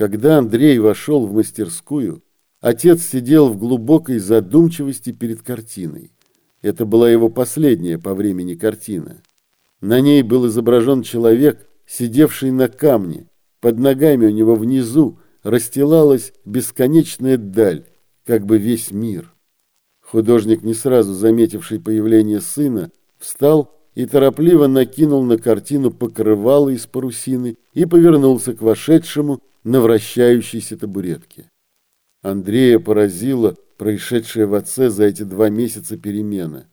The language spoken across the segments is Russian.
Когда Андрей вошел в мастерскую, отец сидел в глубокой задумчивости перед картиной. Это была его последняя по времени картина. На ней был изображен человек, сидевший на камне. Под ногами у него внизу расстилалась бесконечная даль, как бы весь мир. Художник, не сразу заметивший появление сына, встал и торопливо накинул на картину покрывало из парусины и повернулся к вошедшему на вращающейся табуретке. Андрея поразило происшедшее в отце за эти два месяца перемена.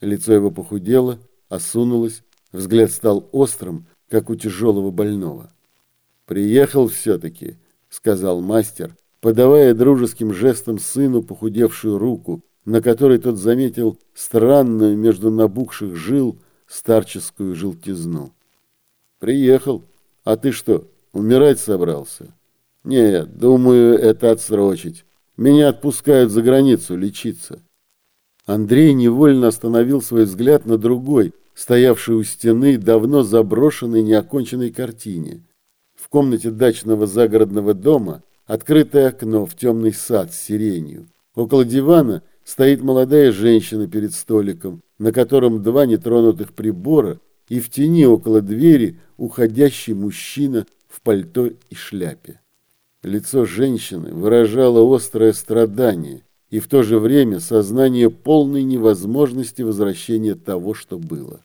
Лицо его похудело, осунулось, взгляд стал острым, как у тяжелого больного. «Приехал все-таки», — сказал мастер, подавая дружеским жестом сыну похудевшую руку, на которой тот заметил странную между набухших жил старческую желтизну. «Приехал. А ты что, умирать собрался?» «Нет, думаю, это отсрочить. Меня отпускают за границу лечиться». Андрей невольно остановил свой взгляд на другой, стоявшей у стены давно заброшенной неоконченной картине. В комнате дачного загородного дома открытое окно в темный сад с сиренью. Около дивана стоит молодая женщина перед столиком, на котором два нетронутых прибора, и в тени около двери уходящий мужчина в пальто и шляпе. Лицо женщины выражало острое страдание и в то же время сознание полной невозможности возвращения того, что было.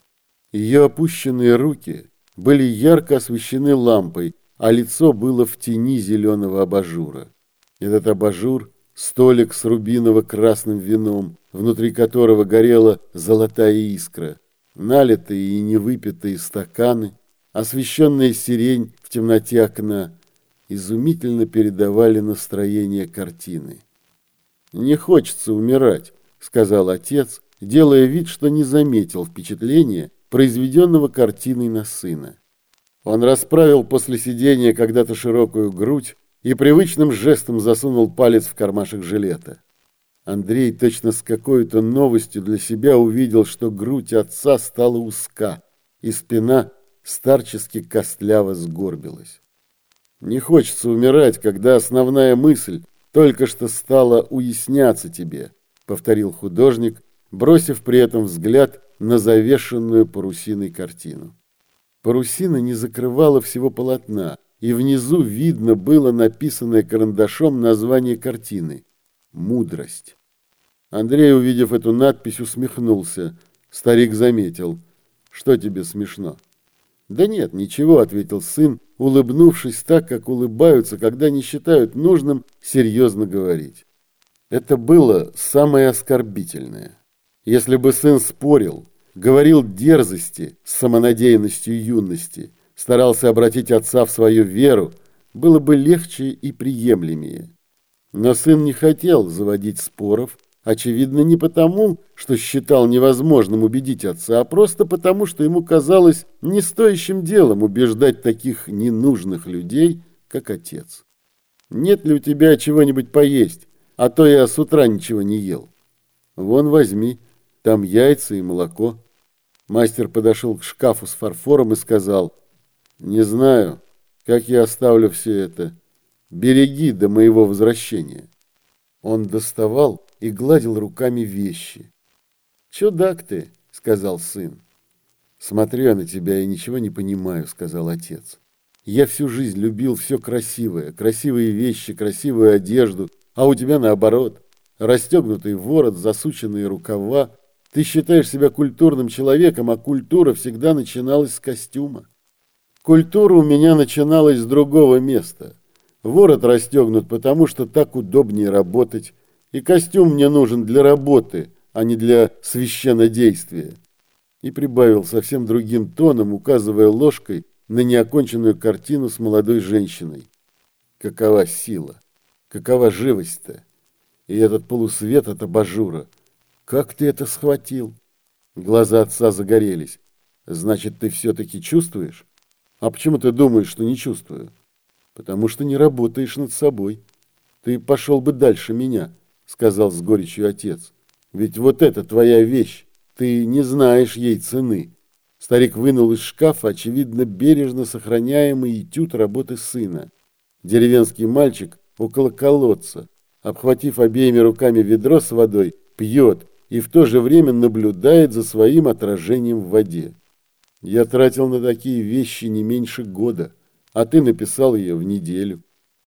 Ее опущенные руки были ярко освещены лампой, а лицо было в тени зеленого абажура. Этот абажур – столик с рубиново-красным вином, внутри которого горела золотая искра, налитые и невыпитые стаканы, освещенная сирень в темноте окна, изумительно передавали настроение картины. «Не хочется умирать», — сказал отец, делая вид, что не заметил впечатления, произведенного картиной на сына. Он расправил после сидения когда-то широкую грудь и привычным жестом засунул палец в кармашек жилета. Андрей точно с какой-то новостью для себя увидел, что грудь отца стала узка, и спина старчески костляво сгорбилась. Не хочется умирать, когда основная мысль только что стала уясняться тебе, повторил художник, бросив при этом взгляд на завешенную парусиной картину. Парусина не закрывала всего полотна, и внизу видно было написанное карандашом название картины «Мудрость». Андрей, увидев эту надпись, усмехнулся. Старик заметил. «Что тебе смешно?» «Да нет, ничего», — ответил сын, улыбнувшись так, как улыбаются, когда не считают нужным серьезно говорить. Это было самое оскорбительное. Если бы сын спорил, говорил дерзости с самонадеянностью юности, старался обратить отца в свою веру, было бы легче и приемлемее. Но сын не хотел заводить споров, очевидно, не потому, что считал невозможным убедить отца, а просто потому, что ему казалось не стоящим делом убеждать таких ненужных людей, как отец. «Нет ли у тебя чего-нибудь поесть, а то я с утра ничего не ел?» «Вон возьми, там яйца и молоко». Мастер подошел к шкафу с фарфором и сказал, «Не знаю, как я оставлю все это. Береги до моего возвращения». Он доставал и гладил руками вещи. «Чудак ты», — сказал сын. «Смотрю я на тебя и ничего не понимаю», — сказал отец. «Я всю жизнь любил все красивое, красивые вещи, красивую одежду, а у тебя наоборот. Расстегнутый ворот, засученные рукава. Ты считаешь себя культурным человеком, а культура всегда начиналась с костюма. Культура у меня начиналась с другого места. Ворот расстегнут, потому что так удобнее работать, и костюм мне нужен для работы, а не для священнодействия. И прибавил совсем другим тоном, указывая ложкой на неоконченную картину с молодой женщиной. Какова сила, какова живость-то! И этот полусвет от абажура. Как ты это схватил? Глаза отца загорелись. Значит, ты все-таки чувствуешь? А почему ты думаешь, что не чувствую? Потому что не работаешь над собой. Ты пошел бы дальше меня, сказал с горечью отец. Ведь вот это твоя вещь. Ты не знаешь ей цены. Старик вынул из шкафа, очевидно, бережно сохраняемый этюд работы сына. Деревенский мальчик около колодца, обхватив обеими руками ведро с водой, пьет и в то же время наблюдает за своим отражением в воде. Я тратил на такие вещи не меньше года, а ты написал ее в неделю.